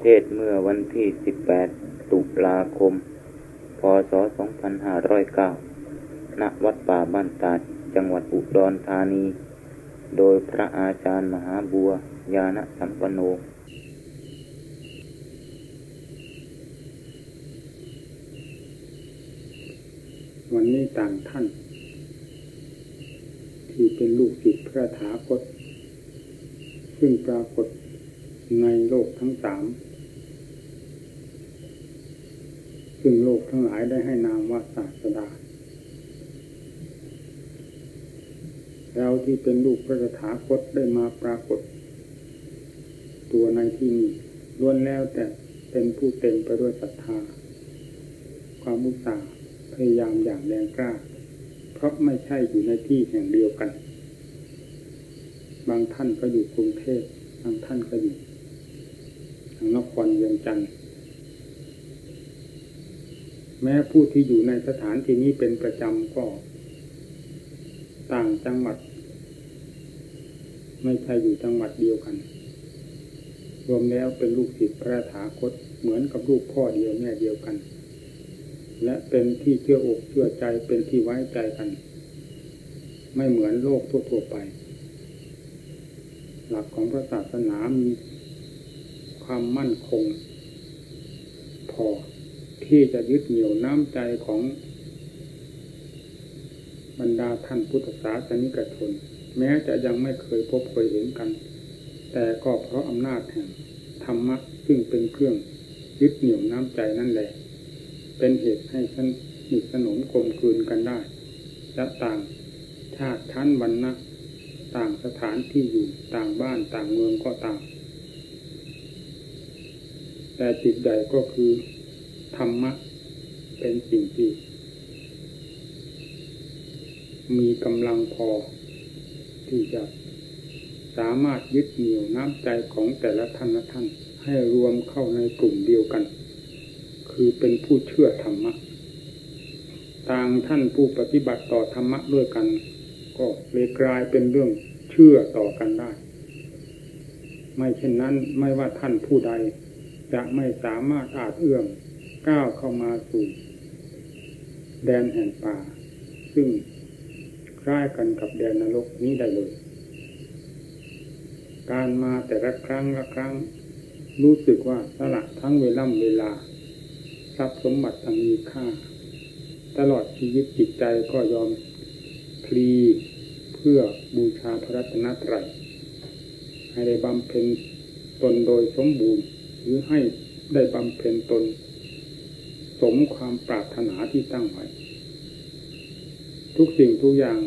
เทศเมื่อวันที่ 18 ตุลาคม พศ 2509 ณ วัดป่าบ้านตาด จังหวัดอุดรธานี โดยพระอาจารย์มหาบัว ญาณสัมปโนวันนี้ต่างท่าน ที่เป็นลูกศิษย์พระถาคต ซึ่งปรากฏในโลกทั้งสาม ซึ่งโลกทั้งหลายได้ให้นามว่าศาสดาเราที่เป็นลูกพระถาคตได้มาปรากฏ ตัวในที่นี้ล้วนแล้วแต่เป็นผู้เต็มไปด้วยศรัทธา ความมุสาพยายามอย่างแรงกล้า เพราะไม่ใช่อยู่ในที่แห่งเดียวกัน บางท่านก็อยู่กรุงเทพบางท่านก็อยู่ทางนครเวียงจันทร์ แม้ผู้ที่อยู่ในสถานที่นี้เป็นประจำก็ ต่างจังหวัด ไม่ใช่อยู่จังหวัดเดียวกัน รวมแล้วเป็นลูกศิษย์พระถาคตเหมือนกับลูกพ่อเดียวแม่เดียวกัน และเป็นที่เชื่ออกเชื่อใจเป็นที่ไว้ใจกัน ไม่เหมือนโลกทั่วๆไป หลักของพระศาสนามีความมั่นคง พอ ที่จะยึดเหนี่ยวน้ำใจของบรรดาท่านพุทธศาสนิกชน แม้จะยังไม่เคยพบเคยเห็นกัน แต่ก็เพราะอำนาจแห่งธรรมะซึ่งเป็นเครื่องยึดเหนี่ยวน้ำใจนั่นแหละ เป็นเหตุให้สนิทสนมกลมกลืนกันได้ และต่างชาติชั้นวรรณะต่างสถานที่อยู่ต่างบ้านต่างเมืองก็ต่าง แต่จิตใดก็คือ ธรรมะ เป็นสิ่งที่ มีกำลังพอ ที่จะสามารถยึดเหนี่ยวน้ำใจของแต่ละท่านละท่าน ให้รวมเข้าในกลุ่มเดียวกัน คือเป็นผู้เชื่อธรรมะ ต่างท่านผู้ปฏิบัติต่อธรรมะด้วยกัน ก็เลยกลายเป็นเรื่องเชื่อต่อกันได้ ไม่เช่นนั้นไม่ว่าท่านผู้ใดจะไม่สามารถอาจเอื้อม ก้าวเข้ามาสู่ แดนแห่งป่า ซึ่งคล้ายกันกับแดนนรกนี้ได้เลย การมาแต่ละครั้งละครั้ง รู้สึกว่าสละทั้งเวล่ำเวลา ทรัพย์สมบัติอันมีค่า ตลอดชีวิตจิตใจก็ยอมพลีเพื่อบูชาพระรัตนตรัยให้ได้บำเพ็ญตนโดยสมบูรณ์ หรือให้ได้บำเพ็ญตน สมความปรารถนาที่ตั้งไว้ ทุกสิ่งทุกอย่าง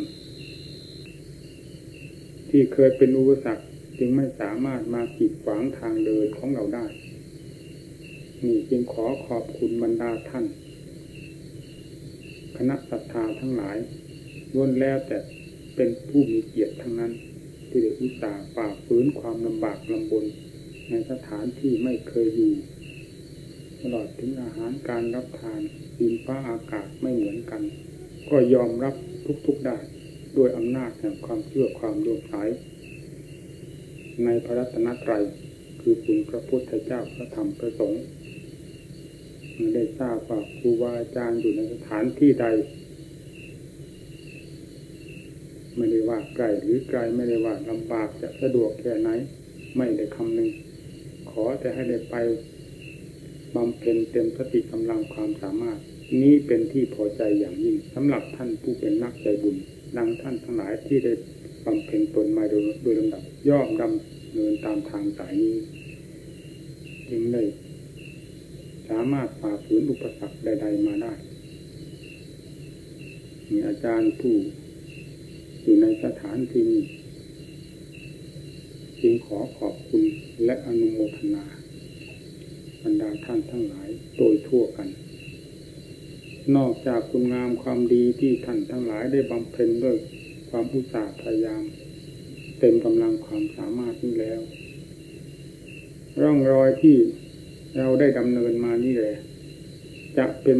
ที่เคยเป็นอุปสรรคจึงไม่สามารถมากีดขวางทางเดินของเราได้ นี่จึงขอขอบคุณบรรดาท่าน คณะศรัทธาทั้งหลายล้วนแล้วแต่เป็นผู้มีเกียรติทั้งนั้น ที่ได้อุตส่าห์ฝ่าฝืนความลำบากลำบน ในสถานที่ไม่เคยอยู่ ตลอดถึงอาหารการรับทานดินฟ้าอากาศไม่เหมือนกัน ก็ยอมรับทุกๆได้ด้วยอำนาจแห่งความเชื่อความโยมสาย ในพระรัตนตรัยคือคุณพระพุทธเจ้าพระธรรมพระสงฆ์ได้ทราบว่าครูบาอาจารย์อยู่ในสถานที่ใด ไม่ได้ว่าไกลหรือไกลไม่ได้ว่าลำบากจะสะดวกแค่ไหน ไม่ได้คำหนึ่งขอแต่ให้ได้ไป บำเพ็ญเต็มสติกำลังความสามารถ นี้เป็นที่พอใจอย่างยิ่งสำหรับท่านผู้เป็นนักใจบุญดังท่านทั้งหลายที่ได้บำเพ็ญตนมาโดยลำดับย่อมดำเนินตามทางสายนี้จึงได้สามารถฝ่าฝืนอุปสรรคใด ๆ มาได้ มีอาจารย์ผู้อยู่ในสถานที่นี้จึงขอขอบคุณและอนุโมทนา บรรดาท่านทั้งหลายโดยทั่วกัน นอกจากคุณงามความดีที่ท่านทั้งหลายได้บำเพ็ญด้วยความอุตสาห์พยายาม เต็มกำลังความสามารถนี้แล้ว ร่องรอยที่เราได้ดำเนินมานี่แหละ จะเป็น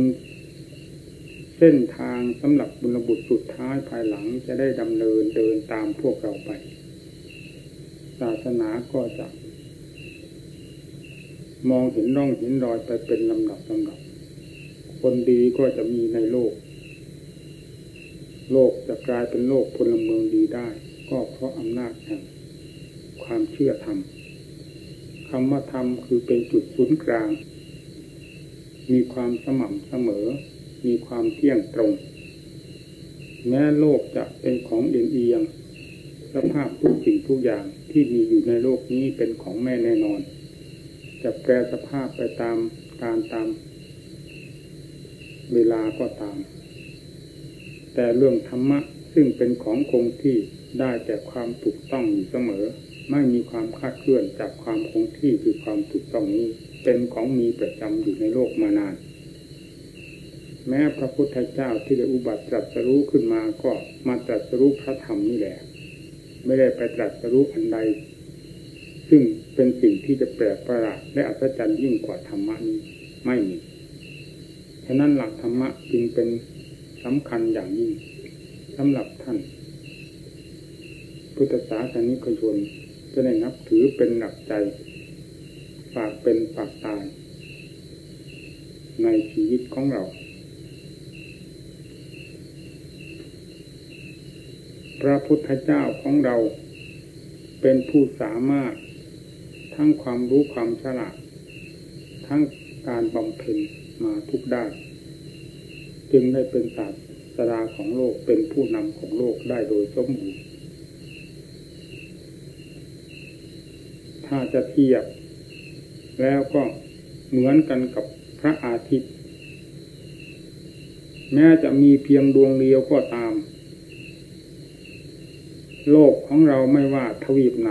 เส้นทางสำหรับบุญบุตรสุดท้ายภายหลังจะได้ดำเนินเดินตามพวกเราไป ศาสนาก็จะ มองเห็นร่องเห็นรอยไปเป็นลำดับลำดับ คนดีก็จะมีในโลก โลกจะกลายเป็นโลกพลเมืองดีได้ ก็เพราะอำนาจแห่งความเชื่อธรรมคำว่าธรรมคือเป็นจุดศูนย์กลาง มีความสม่ำเสมอ มีความเที่ยงตรง แม้โลกจะเป็นของเอียงเอียงสภาพทุกสิ่งทุกอย่างที่มีอยู่ในโลกนี้เป็นของแม่แน่นอน จะแปรสภาพไปตามการตามเวลาก็ตาม แต่เรื่องธรรมะซึ่งเป็นของคงที่ได้แต่ความถูกต้องอยู่เสมอ ไม่มีความคาดเคลื่อนจากความคงที่คือความถูกต้องนี้ เป็นของมีประจำอยู่ในโลกมานาน แม้พระพุทธเจ้าที่ได้อุบัติตรัสรู้ขึ้นมาก็มาตรัสรู้พระธรรมนี่แหละ ไม่ได้ไปตรัสรู้อันใด ซึ่งเป็นสิ่งที่จะแปลกประหลาดและอัศจรรย์ยิ่งกว่าธรรมะนี้ไม่มี ฉะนั้นหลักธรรมะจึงเป็นสำคัญอย่างยิ่งสำหรับท่าน พุทธศาสนิกชนจะได้นับถือเป็นหลักใจ ฝากเป็นฝากตาย ในชีวิตของเรา พระพุทธเจ้าของเราเป็นผู้สามารถ ทั้งความรู้ความฉลาดทั้งการบำเพ็ญมาทุกด้านจึงได้เป็นศาสดาของโลกเป็นผู้นำของโลกได้โดยสมบูรณ์ถ้าจะเทียบ แล้วก็เหมือนกันกับพระอาทิตย์ แม้จะมีเพียงดวงเดียวก็ตาม โลกของเราไม่ว่าทวีปไหน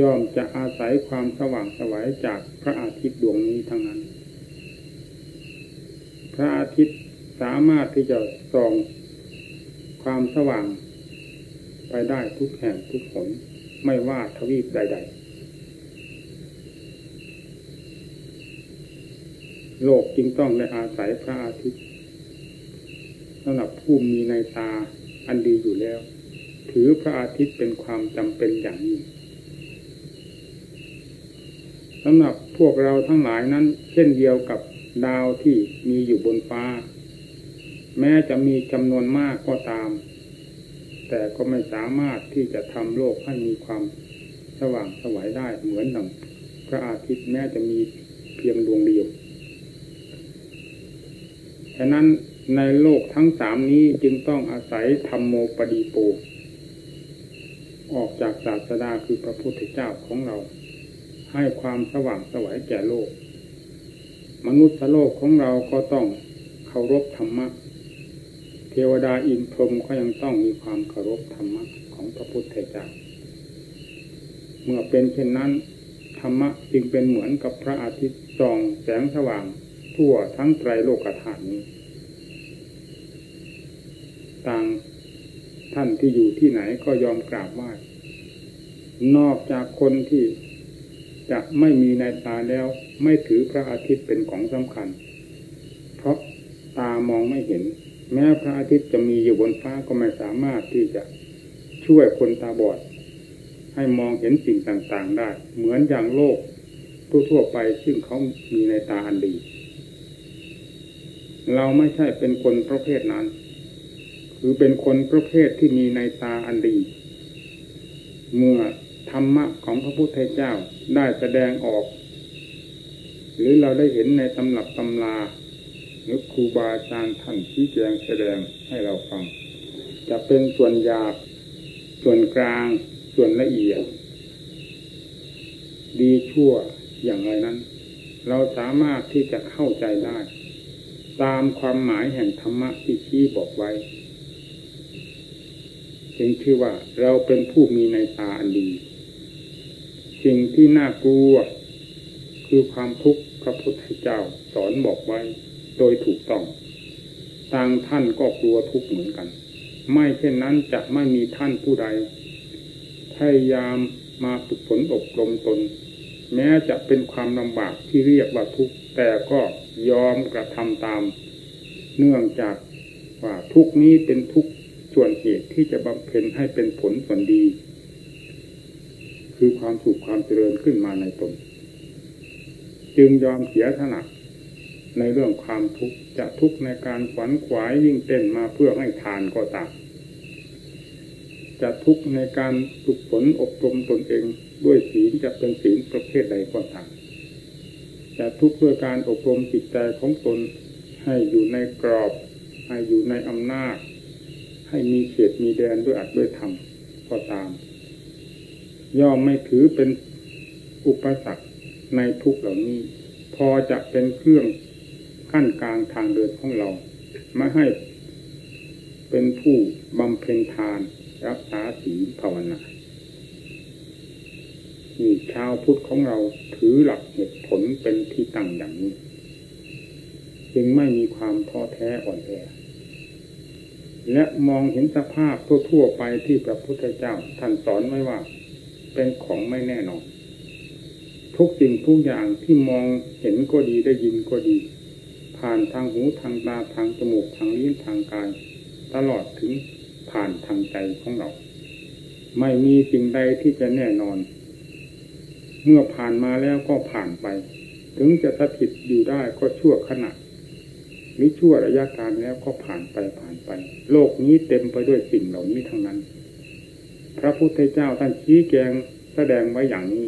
ย่อมจะอาศัยความสว่างสวัยจากพระอาทิตย์ดวงนี้ทั้งนั้น พระอาทิตย์สามารถที่จะส่องความสว่าง ไปได้ทุกแห่งทุกผลไม่ว่าทวีปใด ๆ โลกจึงต้องได้อาศัยพระอาทิตย์สำหรับผู้มีในตาอันดีอยู่แล้ว ถือพระอาทิตย์เป็นความจำเป็นอย่างยิ่ง สำหรับพวกเราทั้งหลายนั้น เช่นเดียวกับดาวที่มีอยู่บนฟ้า แม้จะมีจำนวนมากก็ตาม แต่ก็ไม่สามารถที่จะทำโลกให้มีความสว่างสวัยได้เหมือนดังพระอาทิตย์แม้จะมีเพียงดวงเดียวฉะนั้นในโลกทั้งสามนี้จึงต้องอาศัยธรรมโมปดีโป ออกจากศาสดาคือพระพุทธเจ้าของเรา ให้ความสว่างสวัยแก่โลก มนุษย์โลกของเราก็ต้องเคารพธรรมะ เทวดาอินพรหมก็ยังต้องมีความเคารพธรรมะของพระพุทธเจ้า เมื่อเป็นเช่นนั้น ธรรมะจึงเป็นเหมือนกับพระอาทิตย์ส่องแสงสว่างทั่วทั้งไตรโลกธาตุนี้ ต่างท่านที่อยู่ที่ไหนก็ยอมกราบไหว้นอกจากคนที่ จะไม่มีในตาแล้ว ไม่ถือพระอาทิตย์เป็นของสำคัญ เพราะตามองไม่เห็น แม้พระอาทิตย์จะมีอยู่บนฟ้าก็ไม่สามารถที่จะช่วยคนตาบอด ให้มองเห็นสิ่งต่างๆได้ เหมือนอย่างโลกทั่วๆไปซึ่งเขามีในตาอันดี เราไม่ใช่เป็นคนประเภทนั้น คือเป็นคนประเภทที่มีในตาอันดี เมื่อ ธรรมะของพระพุทธเจ้าได้แสดงออก หรือเราได้เห็นในตำรับตำราหรือครูบาอาจารย์ท่านชี้แจงแสดงให้เราฟัง จะเป็นส่วนหยาบส่วนกลาง ส่วนละเอียด ดีชั่วอย่างไรนั้น เราสามารถที่จะเข้าใจได้ ตามความหมายแห่งธรรมะที่ชี้บอกไว้จึงชื่อว่าเราเป็นผู้มีในตาอันดี สิ่งที่น่ากลัว คือความทุกข์พระพุทธเจ้าสอนบอกไว้โดยถูกต้องต่างท่านก็กลัวทุกข์เหมือนกัน ไม่เช่นนั้นจะไม่มีท่านผู้ใด พยายามมาฝึกฝนอบรมตน แม้จะเป็นความลำบากที่เรียกว่าทุกข์แต่ก็ยอมกระทำตาม เนื่องจากว่าทุกนี้เป็นทุกส่วนเหตุที่จะบำเพ็ญให้เป็นผลส่วนดี คือความสุขความเจริญขึ้นมาในตน จึงยอมเสียถนัดในเรื่องความทุกข์จะทุกข์ในการขวัญขวายยิ่งเต้นมาเพื่อให้ทานก็ตามจะทุกข์ในการฝึกฝนอบรมตนเองด้วยศีลจะเป็นศีลประเภทใดก็ตามจะทุกข์ด้วยการอบรมจิตใจของตน ให้อยู่ในกรอบ ให้อยู่ในอำนาจ ให้มีเขตมีแดนด้วยอัดด้วยธรรมก็ตาม ย่อมไม่ถือเป็นอุปสรรคในทุกเหล่านี้ พอจะเป็นเครื่องขั้นกลางทางเดินของเราไม่ให้เป็นผู้บำเพ็ญทาน รักษาศีลภาวนานี่ชาวพุทธของเราถือหลักเหตุผลเป็นที่ตั้งอย่างนี้ จึงไม่มีความท้อแท้อ่อนแอและมองเห็นสภาพทั่วๆไปที่พระพุทธเจ้าท่านสอนไว้ว่า เป็นของไม่แน่นอน ทุกสิ่งทุกอย่างที่มองเห็นก็ดีได้ยินก็ดี ผ่านทางหูทางตาทางจมูกทางลิ้นทางกาย ตลอดถึงผ่านทางใจของเรา ไม่มีสิ่งใดที่จะแน่นอน เมื่อผ่านมาแล้วก็ผ่านไป ถึงจะสถิตอยู่ได้ก็ชั่วขณะหรือชั่วระยะการแล้วก็ผ่านไปผ่านไป โลกนี้เต็มไปด้วยสิ่งเหล่านี้ทั้งนั้น พระพุทธเจ้าท่านชี้แจงแสดงไว้อย่างนี้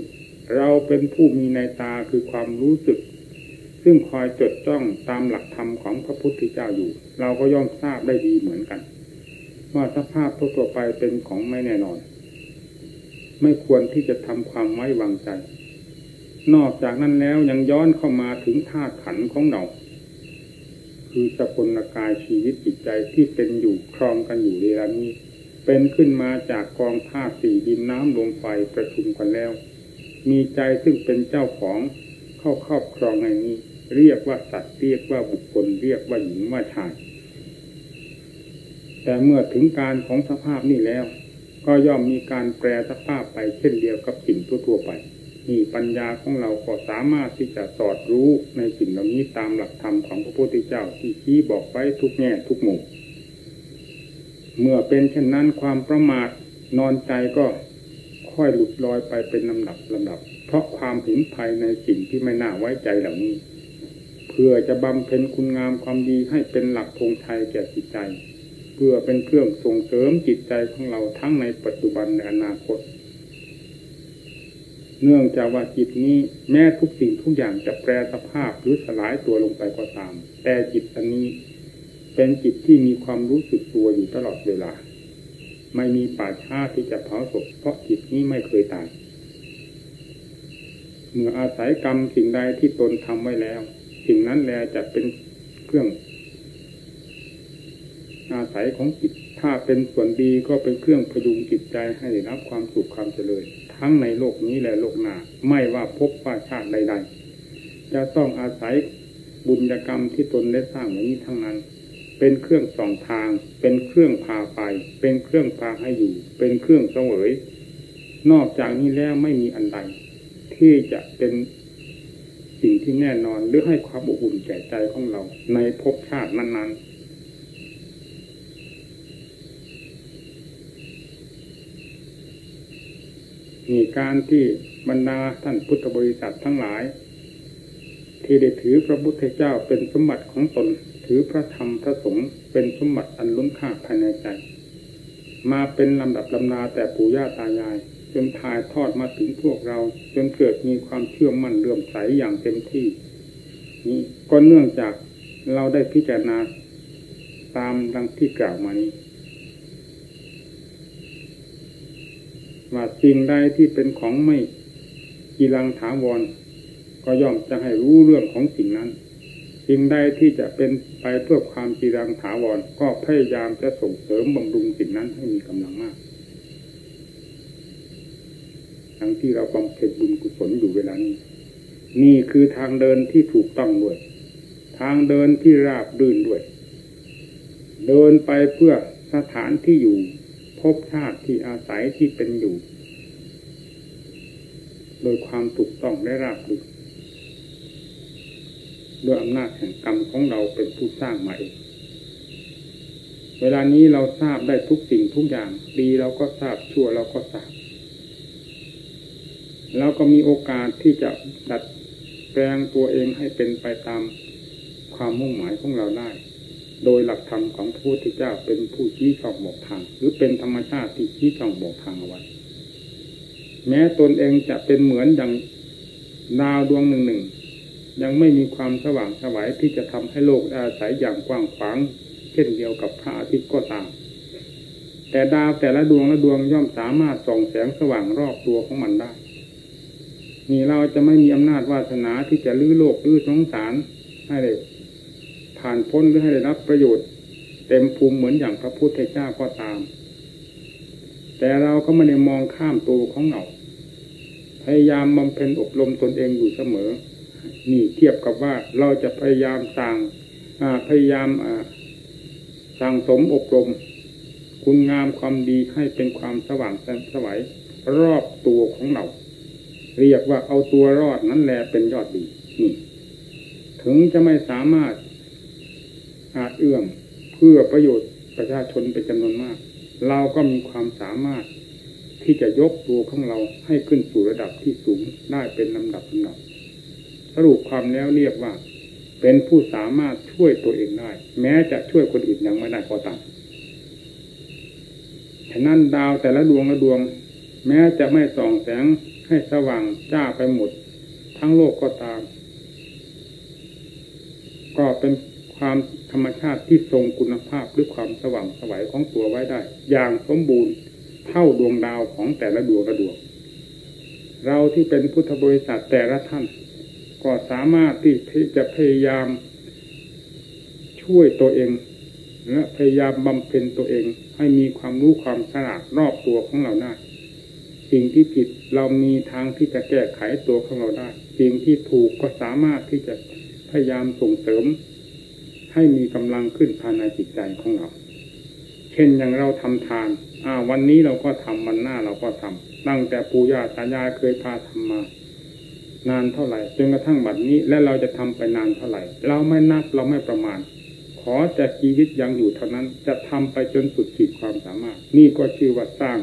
เราเป็นผู้มีในตาคือความรู้สึก ซึ่งคอยจดจ้องตามหลักธรรมของพระพุทธเจ้าอยู่ เราก็ย่อมทราบได้ดีเหมือนกัน ว่าสภาพทั่วไปเป็นของไม่แน่นอน ไม่ควรที่จะทำความไว้วางใจ นอกจากนั้นแล้วยังย้อนเข้ามาถึงธาตุขันของเราคือสกุลกายชีวิตจิตใจที่เป็นอยู่ครองกันอยู่เวลานี้ เป็นขึ้นมาจากกองธาตุสี่ดินน้ำลมไฟประชุมกันแล้ว มีใจซึ่งเป็นเจ้าของเข้าครอบครองในนี้ เรียกว่าสัตว์เรียกว่าบุคคลเรียกว่าหญิงว่าชายแต่เมื่อถึงการของสภาพนี้แล้ว ก็ย่อมมีการแปรสภาพไปเช่นเดียวกับสิ่งทั่วๆไปนี่ปัญญาของเราก็สามารถที่จะสอดรู้ในสิ่งเหล่านี้ตามหลักธรรมของพระพุทธเจ้าที่ชี้บอกไว้ทุกแง่ทุกมุม เมื่อเป็นเช่นนั้นความประมาทนอนใจก็ค่อยหลุดลอยไปเป็นลำดับลำดับ เพราะความหินภายในสิ่งที่ไม่น่าไว้ใจเหล่านี้ เพื่อจะบำเพ็ญคุณงามความดีให้เป็นหลักธงชัยแก่จิตใจ เพื่อเป็นเครื่องส่งเสริมจิตใจของเราทั้งในปัจจุบันและอนาคต เนื่องจากว่าจิตนี้แม้ทุกสิ่งทุกอย่างจะแปรสภาพหรือสลายตัวลงไปก็ตาม แต่จิตอันนี้ เป็นจิตที่มีความรู้สึกตัวอยู่ตลอดเวลา ไม่มีป่าช้าที่จะเผาศพเพราะจิตนี้ไม่เคยตายเมื่ออาศัยกรรมสิ่งใดที่ตนทำไว้แล้ว สิ่งนั้นแลจะเป็นเครื่อง อาศัยของจิตถ้าเป็นส่วนดีก็เป็นเครื่องพยุงจิตใจให้ได้รับความสุขความเจริญ ทั้งในโลกนี้และโลกหน้าไม่ว่าพบว่าชาติใดๆจะต้องอาศัยบุญกรรมที่ตนได้สร้างอย่างนี้ทั้งนั้น เป็นเครื่องส่องทาง เป็นเครื่องพาไป เป็นเครื่องพาให้อยู่ เป็นเครื่องเสวย นอกจากนี้แล้วไม่มีอันใดที่จะเป็นสิ่งที่แน่นอนหรือให้ความอบอุ่นแก่ใจของเรา ในภพชาตินั้นๆนี่การที่บรรดาท่านพุทธบริษัททั้งหลาย ที่ได้ถือพระพุทธเจ้าเป็นสมบัติของตน ถือพระธรรมพระสงฆ์เป็นสมบัติอันล้นค่าภายในใจ มาเป็นลำดับลำนาแต่ปู่ย่าตายาย จนถ่ายทอดมาถึงพวกเรา จนเกิดมีความเชื่อมั่นเลื่อมใสอย่างเต็มที่ นี่ก็เนื่องจากเราได้พิจารณาตามดังที่กล่าวมานี้ว่าสิ่งใดที่เป็นของไม่กีรังถาวร ก็ย่อมจะให้รู้เรื่องของสิ่งนั้น สิ่งใดที่จะเป็นไปเพื่อความกีรังถาวรก็พยายามจะส่งเสริมบำรุงสิ่งนั้นให้มีกำลังมาก ทั้งที่เราบำเพ็ญบุญกุศลอยู่เวลานี้ นี่คือทางเดินที่ถูกต้องด้วย ทางเดินที่ราบรื่นด้วย เดินไปเพื่อสถานที่อยู่พบชาติที่อาศัยที่เป็นอยู่ โดยความถูกต้องได้ราบรื่น ด้วยอำนาจแห่งกรรมของเราเป็นผู้สร้างมาเอง เวลานี้เราทราบได้ทุกสิ่งทุกอย่าง ดีเราก็ทราบชั่วเราก็ทราบ แล้วก็มีโอกาสที่จะดัดแปลงตัวเองให้เป็นไปตามความมุ่งหมายของเราได้ โดยหลักธรรมของพระพุทธเจ้าเป็นผู้ชี้ช่องบอกทาง หรือเป็นธรรมชาติที่ชี้ช่องบอกทางเอาไว้ แม้ตนเองจะเป็นเหมือนอย่างดาวดวงหนึ่งหนึ่ง ยังไม่มีความสว่างสวัยที่จะทำให้โลกอาศัยอย่างกว้างขวางเช่นเดียวกับพระอาทิตย์ก็ตาม แต่ดาวแต่ละดวงละดวงย่อมสามารถส่องแสงสว่างรอบตัวของมันได้ นี่เราจะไม่มีอำนาจวาสนาที่จะลื้อโลกลื้อสงสารให้ได้ผ่านพ้นหรือให้ได้รับประโยชน์ เต็มภูมิเหมือนอย่างพระพุทธเจ้าก็ตาม แต่เราก็ไม่ได้มองข้ามตัวของเราพยายามบำเพ็ญอบรมตนเองอยู่เสมอ นี่เทียบกับว่าเราจะพยายามสร้างพยายามสั่งสมอบรม คุณงามความดีให้เป็นความสว่างแสงสวัยรอบตัวของเรา เรียกว่าเอาตัวรอดนั่นแหละเป็นยอดดีนี่ถึงจะไม่สามารถอาจเอื้อมเพื่อประโยชน์ประชาชนเป็นจำนวนมาก เราก็มีความสามารถที่จะยกตัวของเราให้ขึ้นสู่ระดับที่สูงได้เป็นลำดับลำดับ สรุปความแล้วเรียกว่า เป็นผู้สามารถช่วยตัวเองได้ แม้จะช่วยคนอื่นยังไม่ได้ก็ตามฉะนั้นดาวแต่ละดวงละดวง แม้จะไม่ส่องแสงให้สว่างจ้าไปหมด ทั้งโลกก็ตาม ก็เป็นความธรรมชาติที่ทรงคุณภาพหรือความสว่างสวัยของตัวไว้ได้ อย่างสมบูรณ์เท่าดวงดาวของแต่ละดวงละดวง เราที่เป็นพุทธบริษัทแต่ละท่าน ก็สามารถที่จะพยายามช่วยตัวเองและพยายามบำเพ็ญตัวเอง ให้มีความรู้ความฉลาดรอบตัวของเราได้สิ่งที่ผิดเรามีทางที่จะแก้ไขตัวของเราได้ สิ่งที่ถูกก็สามารถที่จะพยายามส่งเสริม ให้มีกำลังขึ้นภายในจิตใจของเรา เช่นอย่างเราทำทาน อ่า วันนี้เราก็ทำวันหน้าเราก็ทำตั้งแต่ปู่ย่าตายายเคยพาทำมา นานเท่าไหร่จนกระทั่งบัดนี้ และเราจะทำไปนานเท่าไหร่ เราไม่นับเราไม่ประมาณ ขอแต่ชีวิตยังอยู่เท่านั้นจะทำไปจนสุดขีดความสามารถ นี่ก็ชื่อว่าสร้าง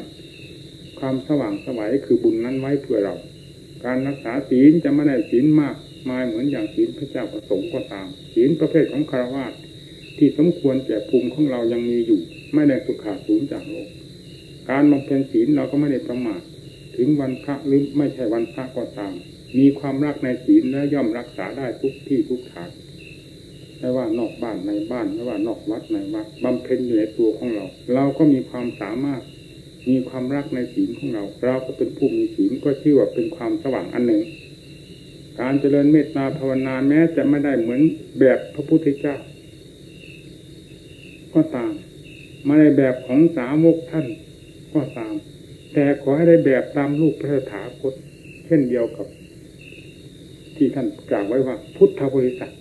ความสว่างสวัยคือบุญนั้นไว้เพื่อเรา การรักษาศีลจะไม่ได้ศีลมากมายเหมือนอย่างศีลพระเจ้าประสงค์ก็ตามศีลประเภทของคารวะที่สมควรแก่ภูมิของเรายังมีอยู่ ไม่ได้สุขาสูญจากโลก การบำเพ็ญศีลเราก็ไม่ได้ประมาทถึงวันพระหรือไม่ใช่วันพระก็ตาม มีความรักในศีลและย่อมรักษาได้ทุกที่ทุกทางไม่ว่านอกบ้านในบ้านไม่ว่านอกวัดในวัดบำเพ็ญอยู่ในตัวของเรา เราก็มีความสามารถ มีความรักในศีลของเรา เราก็เป็นผู้มีศีลก็ชื่อว่าเป็นความสว่างอันหนึ่ง การเจริญเมตตาภาวนาแม้จะไม่ได้เหมือนแบบพระพุทธเจ้า ก็ตามไม่ได้แบบของสาวกท่านก็ตาม แต่ขอให้ได้แบบตามลูกพระถาคตเช่นเดียวกับ ที่ท่านกล่าวไว้ว่าพุทธบริษัท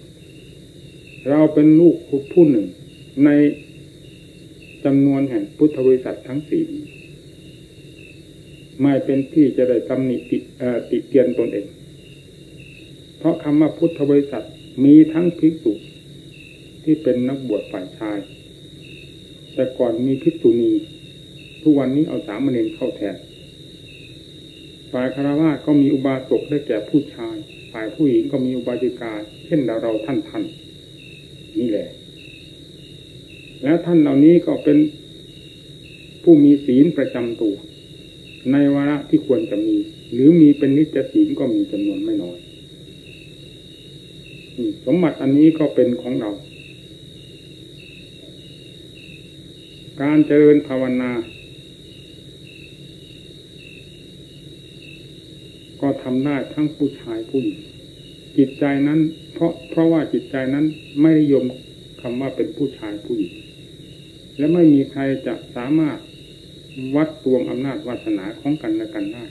เราเป็นลูกผู้หนึ่งในจำนวนแห่งพุทธบริษัททั้งสี่ไม่เป็นที่จะได้ตำหนิติติเตียนตนเอง เพราะคำว่าพุทธบริษัทมีทั้งภิกษุที่เป็นนักบวชฝ่ายชาย แต่ก่อนมีภิกษุณี ทุกวันนี้เอาสามเณรเข้าแทนฝ่ายคารวะก็มีอุบาสกได้แก่ผู้ชาย ฝ่ายผู้หญิงก็มีอุบาสิกา เช่นเราเราท่านท่านนี่แหละ แล้วท่านเหล่านี้ก็เป็นผู้มีศีลประจำตัว ในวาระที่ควรจะมี หรือมีเป็นนิจศีลก็มีจำนวนไม่น้อยสมบัติอันนี้ก็เป็นของเรา การเจริญภาวนา ก็ทำได้ทั้งผู้ชายผู้หญิงจิตใจนั้น เพราะเพราะว่าจิตใจนั้นไม่นิยมคำว่าเป็นผู้ชายผู้หญิงและไม่มีใครจะสามารถวัดตวงอำนาจวาสนาของกันและกันได้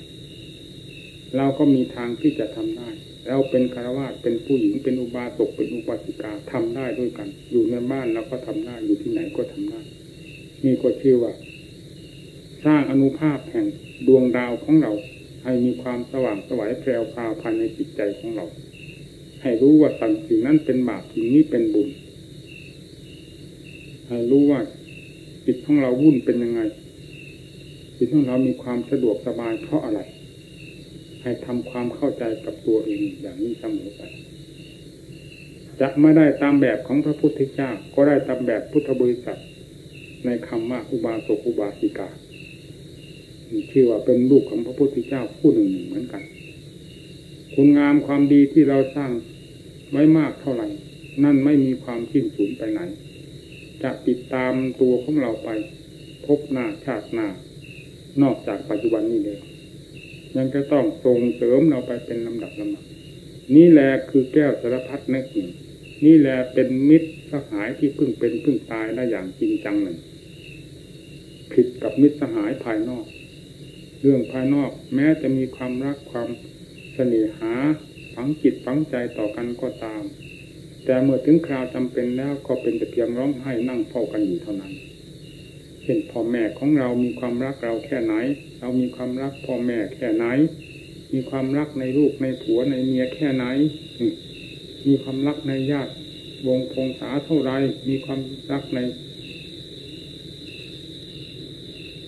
เราก็มีทางที่จะทำได้เราเป็นคารวะเป็นผู้หญิงเป็นอุบาสกเป็นอุบาสิกาทำได้ด้วยกัน อยู่ในบ้านเราก็ทำได้อยู่ที่ไหนก็ทำได้นี่ก็ชื่อว่า สร้างอนุภาพแห่งดวงดาวของเรา ให้มีความสว่างสวัยแพรวพาภายในจิตใจของเรา ให้รู้ว่าสั่งสิ่งนั้นเป็นบาปสิ่งนี้เป็นบุญ ให้รู้ว่าจิตของเราวุ่นเป็นยังไงจิตของเรามีความสะดวกสบายเพราะอะไร ให้ทำความเข้าใจกับตัวเองอย่างนี้เสมอไปจะไม่ได้ตามแบบของพระพุทธเจ้าก็ได้ตามแบบพุทธบริษัทในคำว่าอุบาสกอุบาสิกา ชื่ว่าเป็นลูกของพระพุทธเจ้าผู้หนึ่งเหมือนกัน คุณงามความดีที่เราสร้างไว้มากเท่าไหร่ นั่นไม่มีความสิ้นสูญไปไหน จะติดตามตัวของเราไป พบหน้าชาติหน้านอกจากปัจจุบันนี้เลยยังจะต้องส่งเสริมเราไปเป็นลำดับลำดับนี่แหละคือแก้วสารพัดนึกหนึ่งนี่แหละเป็นมิตรสหายที่พึ่งเป็นพึ่งตายได้อย่างจริงจังหนึ่งผิดกับมิตรสหายภายนอก เรื่องภายนอก แม้จะมีความรักความเสน่หาฝังจิตฝังใจต่อกันก็ตาม แต่เมื่อถึงคราวจำเป็นแล้วก็เป็นแต่เพียงร้องไห้นั่งเฝ้ากันอยู่เท่านั้นเช่นพ่อแม่ของเรามีความรักเราแค่ไหน เรามีความรักพ่อแม่แค่ไหน มีความรักในลูกในผัวในเมียแค่ไหน มีความรักในญาติวงพงษาเท่าไร มีความรักใน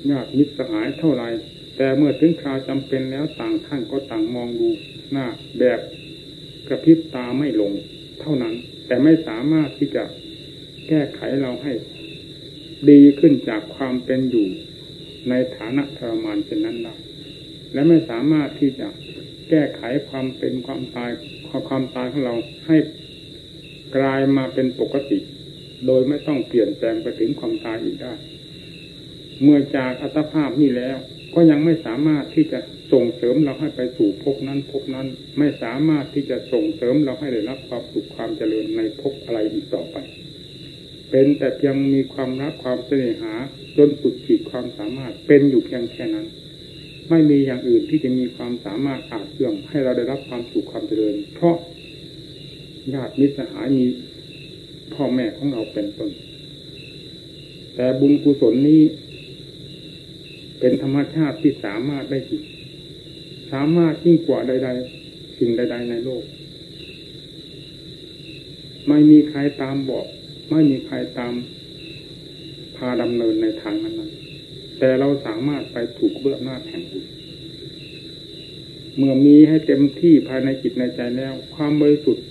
ญาติมิตรสหายเท่าไร แต่เมื่อถึงคราวจำเป็นแล้วต่างท่านก็ต่างมองดูหน้าแบบกระพริบตาไม่ลงเท่านั้น แต่ไม่สามารถที่จะแก้ไขเราให้ ดีขึ้นจากความเป็นอยู่ในฐานะทรมานเช่นนั้นได้และไม่สามารถที่จะแก้ไขความเป็นความตายความตายของเราให้กลายมาเป็นปกติ โดยไม่ต้องเปลี่ยนแปลงไปถึงความตายอีกได้ เมื่อจากอัตภาพนี้แล้ว ก็ยังไม่สามารถที่จะส่งเสริมเราให้ไปสู่ภพนั้นภพนั้น ไม่สามารถที่จะส่งเสริมเราให้ได้รับความสุขความเจริญในภพอะไรอีกต่อไป เป็นแต่เพียงมีความรักความเสน่หาจนสุดขีดความสามารถเป็นอยู่เพียงแค่นั้น ไม่มีอย่างอื่นที่จะมีความสามารถอาจเอื้อมให้เราได้รับความสุขความเจริญ เพราะญาติมิตรสหายมีพ่อแม่ของเราเป็นต้นแต่บุญกุศลนี้ เป็นธรรมชาติที่สามารถได้จริงสามารถยิ่งกว่าใด ๆ สิ่งใด ๆ ในโลก ไม่มีใครตามบอก ไม่มีใครตามพาดำเนินในทางนั้นแต่เราสามารถไปถูกเบื้องหน้าแห่งบุญเมื่อมีให้เต็มที่ภายในจิตในใจแล้ว ความบริสุทธิ์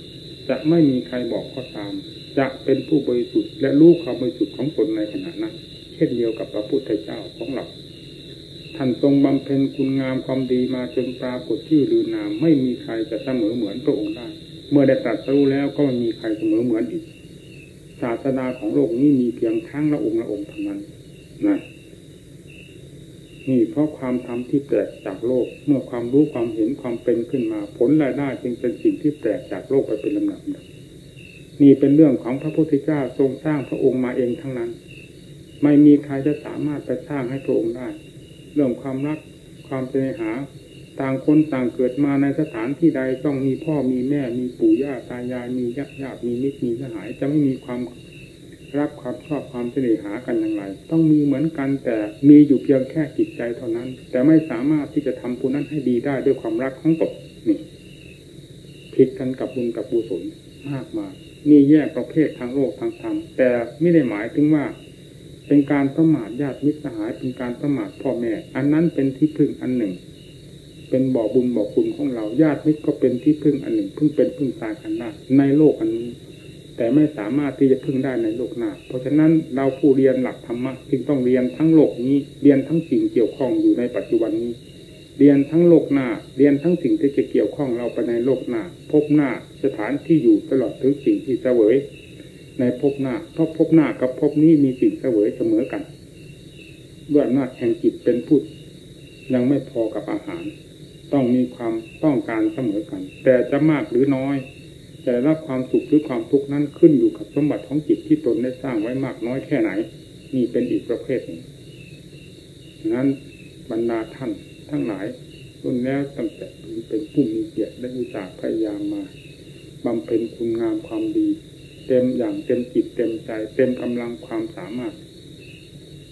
จะไม่มีใครบอกก็ตาม จะเป็นผู้บริสุทธิ์และรู้ความบริสุทธิ์ของตนในขณะนั้น เช่นเดียวกับพระพุทธเจ้าของเรา ท่านทรงบำเพ็ญคุณงามความดีมาจนปรากฏชื่อหรือนาม ไม่มีใครจะเสมอเหมือนพระองค์ได้ เมื่อได้ตรัสรู้แล้วก็ไม่มีใครเสมอเหมือนอีก ศาสนาของโลกนี้มีเพียงครั้งละองค์ละองค์เท่านั้นนะนี่เพราะความทำที่แปลกจากโลก เมื่อความรู้ความเห็นความเป็นขึ้นมา ผลรายได้จึงเป็นสิ่งที่แปลกจากโลกไปเป็นลำดับนี่เป็นเรื่องของพระพุทธเจ้าทรงสร้างพระองค์มาเองทั้งนั้น ไม่มีใครจะสามารถไปสร้างให้พระองค์ได้ เรื่องความรักความเสน่หา ต่างคนต่างเกิดมาในสถานที่ใดต้องมีพ่อมีแม่มีปู่ย่าตายายมีญาติญาติมีมิตรมีสหาย จะไม่มีความรักความชอบความเสน่หากันอย่างไร ต้องมีเหมือนกันแต่มีอยู่เพียงแค่จิตใจเท่านั้น แต่ไม่สามารถที่จะทำผู้นั้นให้ดีได้ด้วยความรักของตนนี่ผิดกันกับบุญกับบุศลมากมายนี่แยกประเภททางโลกทางธรรมแต่ไม่ได้หมายถึงว่า เป็นการประมาทญาติมิตรสหายเป็นการประมาทพ่อแม่ อันนั้นเป็นที่พึ่งอันหนึ่ง เป็นบ่อบุญบ่อคุณของเราญาติมิตรก็เป็นที่พึ่งอันหนึ่ง พึ่งเป็นพึ่งตายกันได้ในโลกอันนี้ แต่ไม่สามารถที่จะพึ่งได้ในโลกหน้า เพราะฉะนั้นเราผู้เรียนหลักธรรมะจึงต้องเรียนทั้งโลกนี้เรียนทั้งสิ่งเกี่ยวข้องอยู่ในปัจจุบันนี้ เรียนทั้งโลกหน้า เรียนทั้งสิ่งที่จะเกี่ยวข้องเราไปในโลกหน้า พบหน้าสถานที่อยู่ตลอดถึงสิ่งที่เสวย ในภพหน้าเพราะภพหน้ากับภพนี้มีสิ่งเสวยเสมอกันด้วยอำนาจแห่งจิตเป็นผู้ยังไม่พอกับอาหาร ต้องมีความต้องการเสมอกัน แต่จะมากหรือน้อยจะรับความสุขหรือความทุกข์นั้นขึ้นอยู่กับสมบัติของจิตที่ตนได้สร้างไว้มากน้อยแค่ไหน นี่เป็นอีกประเภทหนึ่งนั้นบรรดาท่านทั้งหลายต้นแล้วตั้งแต่เป็นผู้มีเกียรติและอุตสาห์พยายามมาบำเพ็ญคุณงามความดี เต็มอย่างเต็มจิตเต็มใจ เต็มกำลังความสามารถ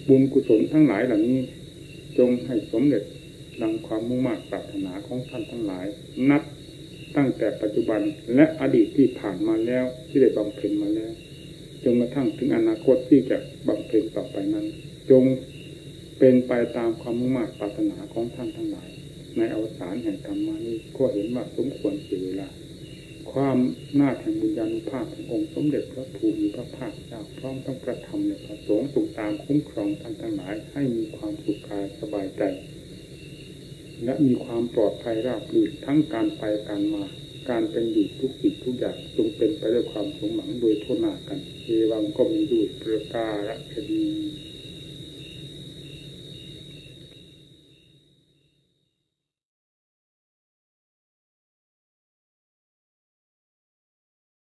บุญกุศลทั้งหลายเหล่านี้ จงให้สมเด็จดังความมุ่งมั่นปรารถนาของท่านทั้งหลาย นับตั้งแต่ปัจจุบันและอดีตที่ผ่านมาแล้วที่ได้บำเพ็ญมาแล้ว จนกระทั่งถึงอนาคตที่จะบำเพ็ญต่อไปนั้น จงเป็นไปตามความมุ่งมั่นปรารถนาของท่านทั้งหลาย ในอวสานแห่งธรรมานี้ก็เห็นว่าสมควรเสียเวลา ความน่าแห่งบุญญาณุภาพขององค์สมเด็จพระภูมิพระภาคเจ้าพร้อมต้องกระทำในพระสงฆ์ถูกตามคุ้มครองท่านทั้งหลายให้มีความสุขกายสบายใจ และมีความปลอดภัยราบรื่นทั้งการไปการมา การเป็นอยู่ทุกสิ่งทุกอย่างจงเป็นไปด้วยความสมหวังโดยทั่วหน้ากันเอวังก็มีด้วยประการฉดี